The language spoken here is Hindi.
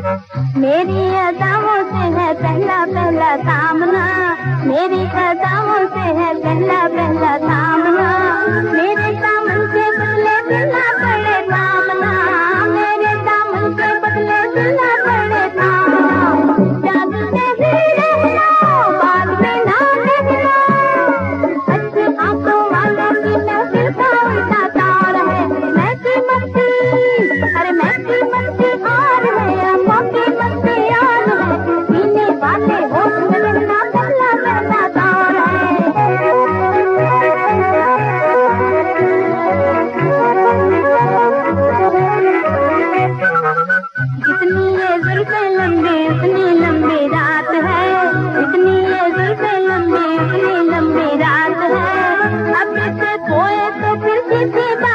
मेरी अदाओं से है पहला पहला सामना। मेरी अदाओं से है पहला पहला सामना। Bye.